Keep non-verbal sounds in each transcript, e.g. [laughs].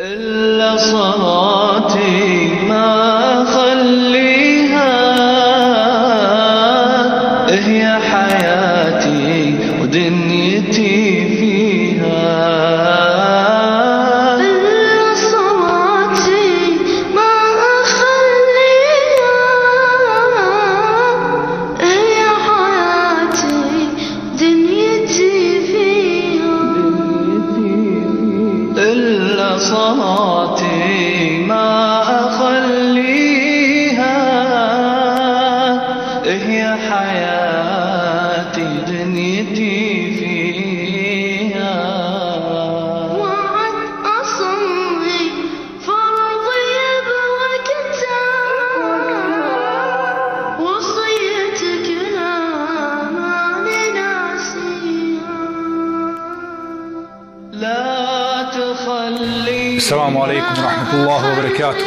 إلا صلاة هي حياتي دنيتي فيها؟ وعد أصلي فرضي بوقتها وصيتك لا ماني ناسيها. لا تخلي السلام عليكم ورحمة الله وبركاته.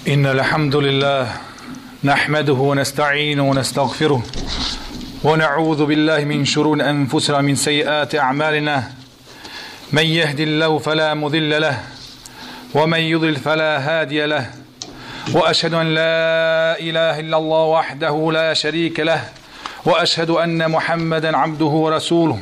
إن الحمد لله نحمده ونستعينه ونستغفره ونعوذ بالله من شرور أنفسنا من سيئات أعمالنا. من يهد الله فلا مضل له ومن يضل فلا هادي له. وأشهد أن لا إله إلا الله وحده لا شريك له. وأشهد أن محمدا عبده ورسوله.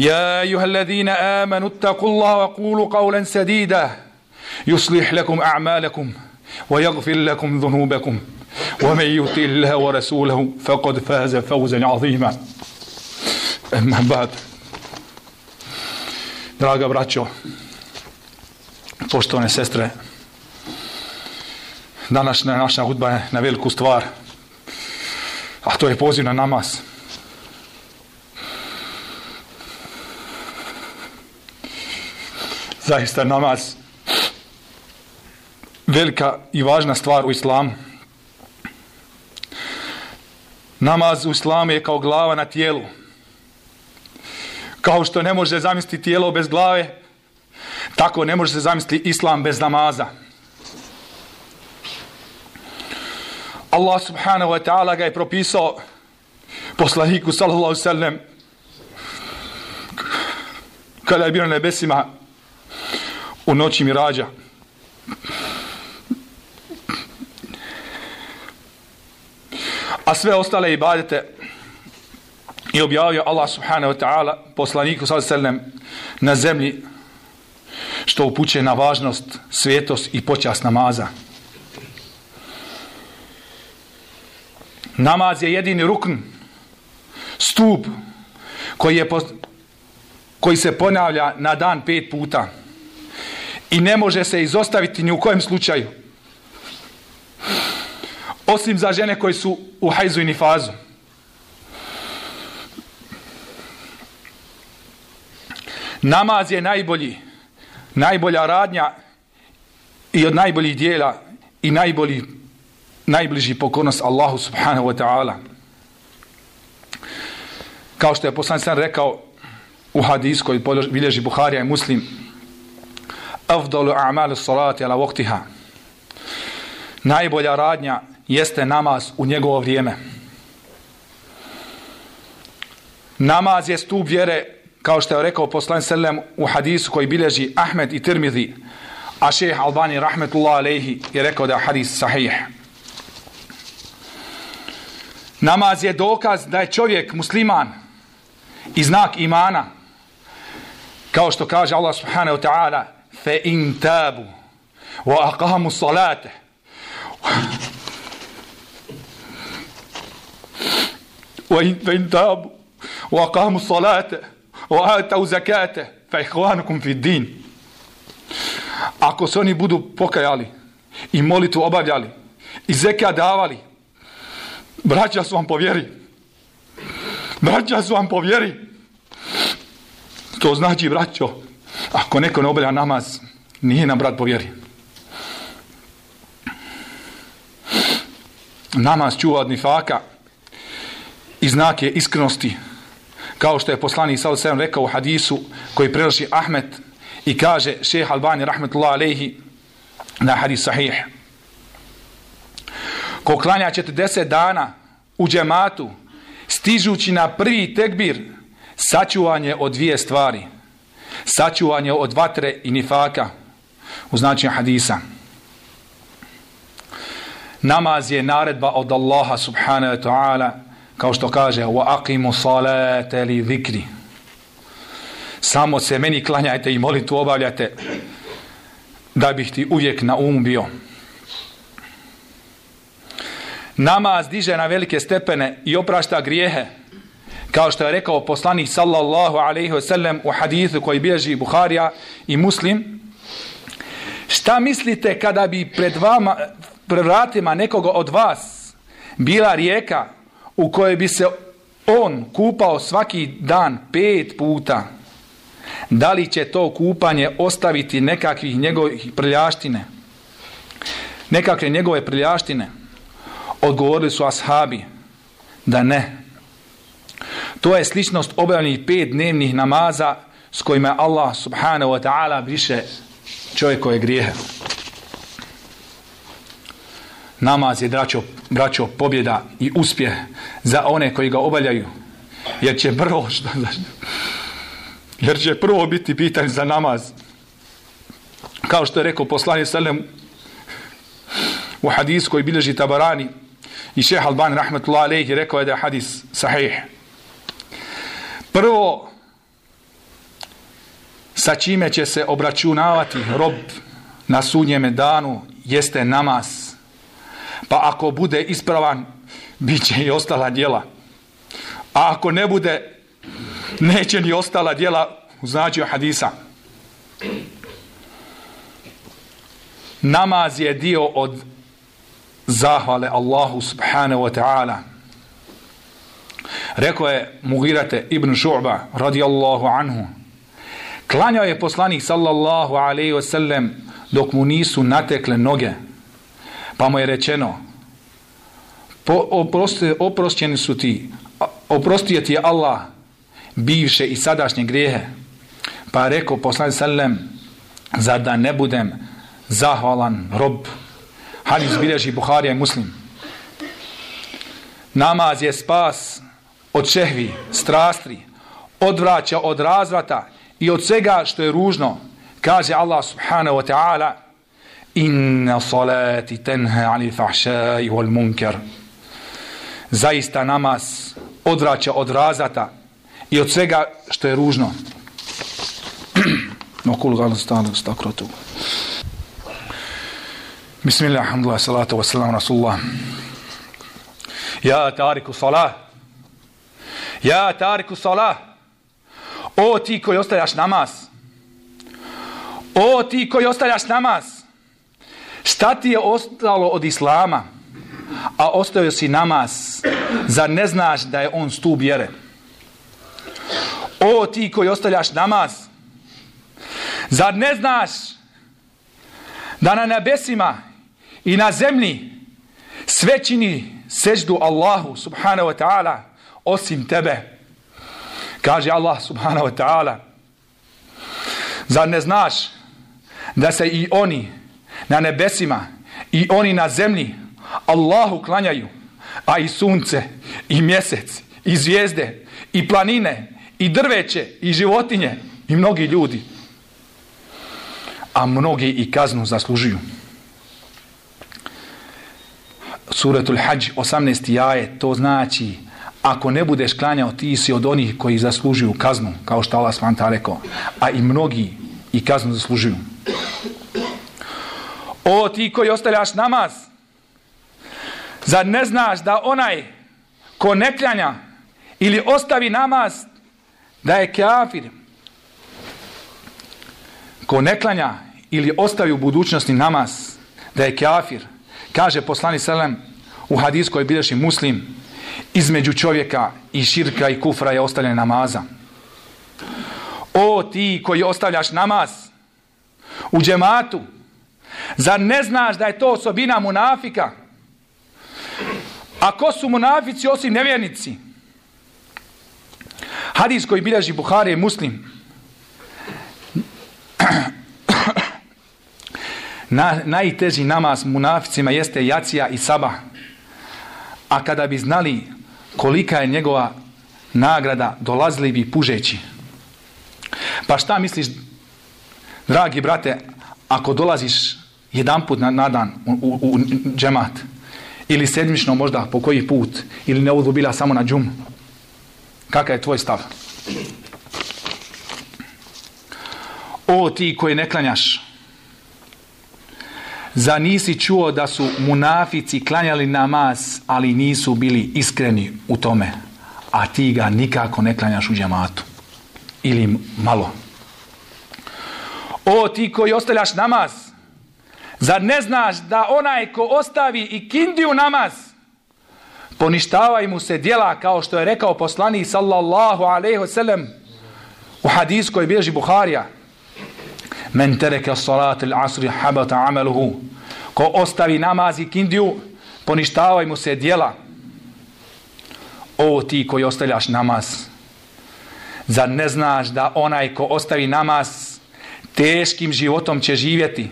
يا أيها الذين آمنوا اتقوا الله وقولوا قولا سديدا. يصلح لكم أعمالكم ويغفر لكم ذنوبكم. ومن يطع الله ورسوله فقد فاز فوزا عظيما. أما بعد Draga braćo, poštovane sestre, današnja naša hudba je na veliku stvar, a to je poziv na namaz. Zaista namaz velika i važna stvar u islamu. Namaz u islamu je kao glava na tijelu. Kao što ne može zamisliti tijelo bez glave, tako ne može se zamisliti islam bez namaza. Allah subhanahu wa ta'ala ga je propisao poslaniku sallallahu sallam kada je bio na nebesima u noći mirađa. A sve ostale ibadete i objavio Allah subhanahu wa ta'ala poslaniku sallallahu sallam na zemlji što upućuje na važnost, svetost i počast namaza. Namaz je jedini rukn, stup, koji, je, koji se ponavlja na dan pet puta i ne može se izostaviti ni u kojem slučaju. Osim za žene koje su u hajzu i nifazu. Namaz je najbolji, najbolja radnja i od najboljih dijela i najbolji, najbliži pokornost Allahu subhanahu wa ta'ala. Kao što je poslan sam rekao u hadijskoj bilježi Buharija i Muslim, afdalu a'malu salati ala waqtiha. Najbolja radnja jeste namaz u njegovo vrijeme. Namaz je stup vjere kao što je rekao poslan sellem u hadisu koji bilježi Ahmed i Tirmidhi, a šeheh Albani rahmetullah aleyhi je rekao da je hadis sahih. Namaz je dokaz da je čovjek musliman i znak imana, kao što kaže Allah subhanahu wa ta'ala, fe in tabu, wa aqamu salate, wa in tabu, wa aqamu salate, وآتوا زكاة فإخوانكم في الدين Ako se oni budu pokajali i molitu obavljali i zeka davali, braća su vam povjeri. Braća su vam povjeri. To znači, braćo, ako neko ne obavlja namaz, nije nam brat povjeri. Namaz čuva od nifaka i znak je iskrenosti kao što je poslani sa osam rekao u hadisu koji prenosi Ahmed i kaže šeheh Albani rahmetullah alejhi na hadis sahih ko klanja 40 dana u džematu stižući na prvi tekbir sačuvanje od dvije stvari sačuvanje od vatre i nifaka u značenju hadisa. Namaz je naredba od Allaha subhanahu wa ta'ala kao što kaže wa aqimu salata li zikri. Samo se meni klanjajte i molitvu obavljate da bih ti uvijek na um bio. Namaz diže na velike stepene i oprašta grijehe kao što je rekao poslanik sallallahu alaihi wasallam u hadithu koji bilježi Buharija i Muslim šta mislite kada bi pred vama pred vratima nekoga od vas bila rijeka u kojoj bi se on kupao svaki dan pet puta, da li će to kupanje ostaviti nekakvih njegovih prljaštine? Nekakve njegove prljaštine? Odgovorili su ashabi da ne. To je sličnost obavljenih pet dnevnih namaza s kojima Allah subhanahu wa ta'ala briše čovjekove grijehe. Namaz je braćo, braćo pobjeda i uspjeh za one koji ga obavljaju jer će prvo [laughs] što, jer će prvo biti pitan za namaz. Kao što je rekao poslanje Salem u hadis koji bilježi tabarani i šeha Alban rahmetullahi alaihi rekao je da je hadis sahih prvo sa čime će se obračunavati rob na sudnjem danu jeste namaz Pa ako bude ispravan, bit će i ostala djela. A ako ne bude, neće ni ostala djela u značiju hadisa. Namaz je dio od zahvale Allahu subhanahu wa ta'ala. Rekao je Mugirate ibn Šu'ba radijallahu anhu. Klanjao je poslanik sallallahu alaihi wasallam dok mu nisu natekle noge. Pa mu je rečeno, po, oprosti, oprošćeni su ti, oprostio ti je Allah bivše i sadašnje grijehe. Pa je rekao poslanik sallam, za da ne budem zahvalan rob. Hadis bilježi Buharija i Muslim. Namaz je spas od šehvi, strastri, odvraća od razvrata i od svega što je ružno, kaže Allah subhanahu wa ta'ala inna salati tenha anil fahšai wal munker zaista namaz odvraća od razvata i od svega što je ružno. No kul gala stanu stakrotu. Bismillah, alhamdulillah, salatu wassalamu rasulullah. Ja tariku salah. Ja, Tariku Salah, o ti koji ostavljaš namaz, o ti koji ostavljaš namaz, šta ti je ostalo od Islama, a ostavio si namaz, zar ne znaš da je on stup vjere? O ti koji ostavljaš namaz, zar ne znaš da na nebesima i na zemlji sve čini seždu Allahu subhanahu wa ta'ala, osim tebe. Kaže Allah subhanahu wa ta'ala Zar ne znaš da se i oni na nebesima i oni na zemlji Allahu klanjaju a i sunce i mjesec i zvijezde i planine i drveće i životinje i mnogi ljudi a mnogi i kaznu zaslužuju Suratul Hajj 18. jaje to znači ako ne budeš klanjao, ti si od onih koji zaslužuju kaznu, kao što Allah svanta rekao, a i mnogi i kaznu zaslužuju. O ti koji ostavljaš namaz, zar ne znaš da onaj ko ne klanja ili ostavi namaz, da je kafir. Ko ne klanja ili ostavi u budućnosti namaz, da je kafir. Kaže poslani Selem u hadiskoj bilješi muslim, između čovjeka i širka i kufra je ostavljanje namaza. O ti koji ostavljaš namaz u džematu, zar ne znaš da je to osobina munafika? A ko su munafici osim nevjernici? Hadis koji bilježi Buhari je muslim. [coughs] Na, najteži namaz munaficima jeste jacija i sabah. A kada bi znali kolika je njegova nagrada, dolazili bi pužeći. Pa šta misliš, dragi brate, ako dolaziš jedan put na, na dan u, u, u džemat, ili sedmično možda po koji put, ili ne udubila samo na džum, kakav je tvoj stav? O ti koji ne klanjaš, Za nisi čuo da su munafici klanjali namaz, ali nisu bili iskreni u tome, a ti ga nikako ne klanjaš u džamatu. Ili malo. O ti koji ostavljaš namaz, zar ne znaš da onaj ko ostavi i kindiju namaz, poništavaj mu se dijela kao što je rekao poslanik sallallahu alaihi wasallam u hadiskoj bježi Buharija, Men tereke salat il asri habata ameluhu. Ko ostavi namaz i kindiju, poništavaj mu se dijela. O ti koji ostavljaš namaz. Zar ne znaš da onaj ko ostavi namaz teškim životom će živjeti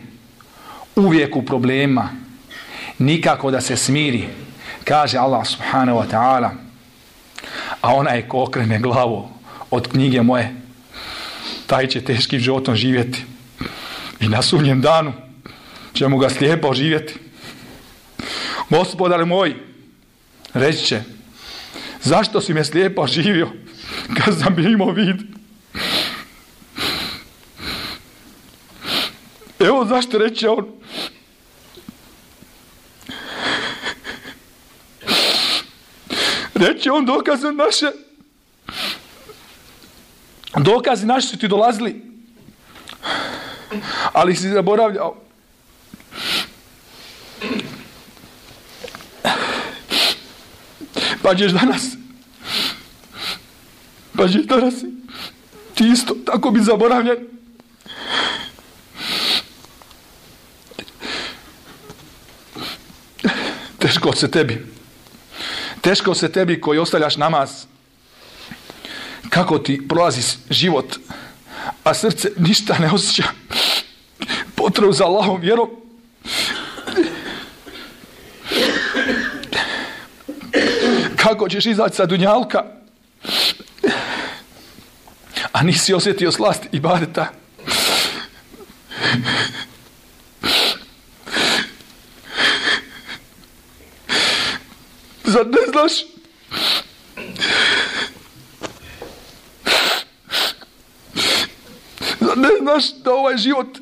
uvijek u problema. Nikako da se smiri. Kaže Allah subhanahu wa ta'ala. A onaj ko okrene glavu od knjige moje, taj će teškim životom živjeti. I na sumnjem danu ćemo ga slijepo živjeti. Gospodar moj, reći će, zašto si me slijepo živio kad sam imao vid? Evo zašto reće on, reće on dokaze naše, dokazi naši su ti dolazili ali si zaboravljao. Pa ćeš danas, pa ćeš danas ti isto tako bi zaboravljen. Teško se tebi. Teško se tebi koji ostavljaš namaz. Kako ti prolazi život, a srce ništa ne osjeća potrebu za Allahom vjerom. Kako ćeš izaći sa dunjalka? A nisi osjetio slast i badeta. Zar ne znaš? Zar ne znaš da ovaj život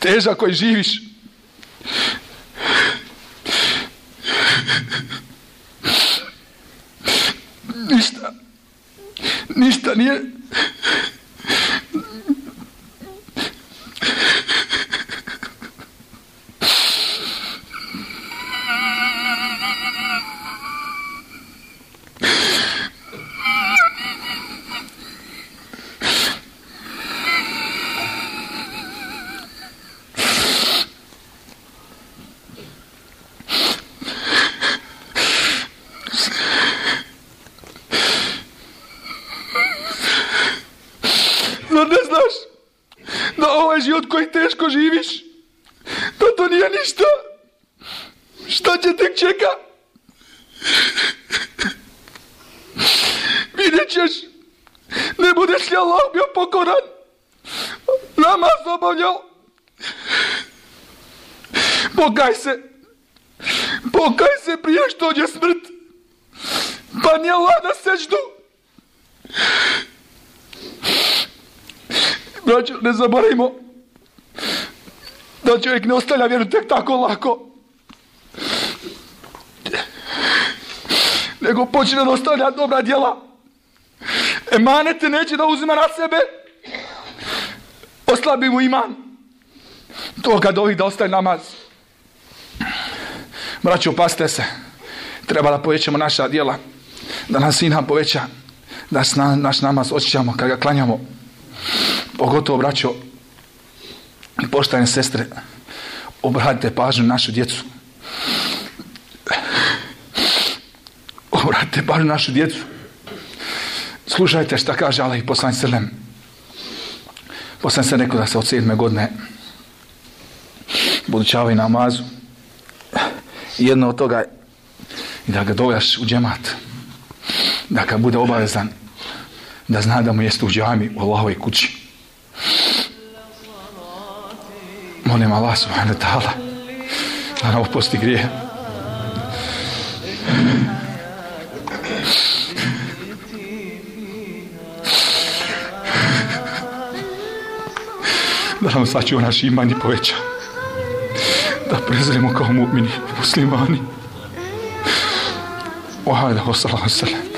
teža koji živiš ništa ništa nije Zar ne znaš da ovaj život tako živiš, da to nije ništa? Šta će tek čeka? Vidjet ćeš, ne budeš li Allah bio pokoran, namaz obavljao. Pokaj se, pokaj se prije što dođe smrt, pa nije Allah na seđdu. Braćo, ne zaboravimo da čovjek ne ostavlja vjeru tek tako lako. Nego počne da ostavlja dobra djela. Emanete neće da uzima na sebe. Oslabi mu iman. To kad ovih da ostaje namaz. Braćo, paste se. Treba da povećamo naša djela. Da nas i nam poveća. Da sna, naš namaz osjećamo kad ga klanjamo pogotovo braćo poštajne sestre obratite pažnju na našu djecu. Obratite pažnju na našu djecu. Slušajte šta kaže Allah i poslanj srlem poslanj se rekao da se od sedme godine budućavaju namazu i jedno od toga je i da ga dojaš u džemat da ga bude obavezan da zna da mu jeste u džami u Allahovoj kući. molim Allah subhanahu wa ta'ala da nam oprosti grije da nam sačuva naš iman i poveća da prezremo kao mu'mini muslimani وهذا هو صلى الله عليه وسلم